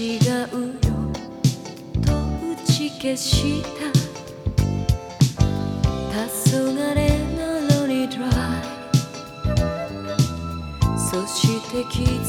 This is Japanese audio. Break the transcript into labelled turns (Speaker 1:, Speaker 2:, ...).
Speaker 1: 違うよ。と打ち消した。黄昏なのにドライ。そして君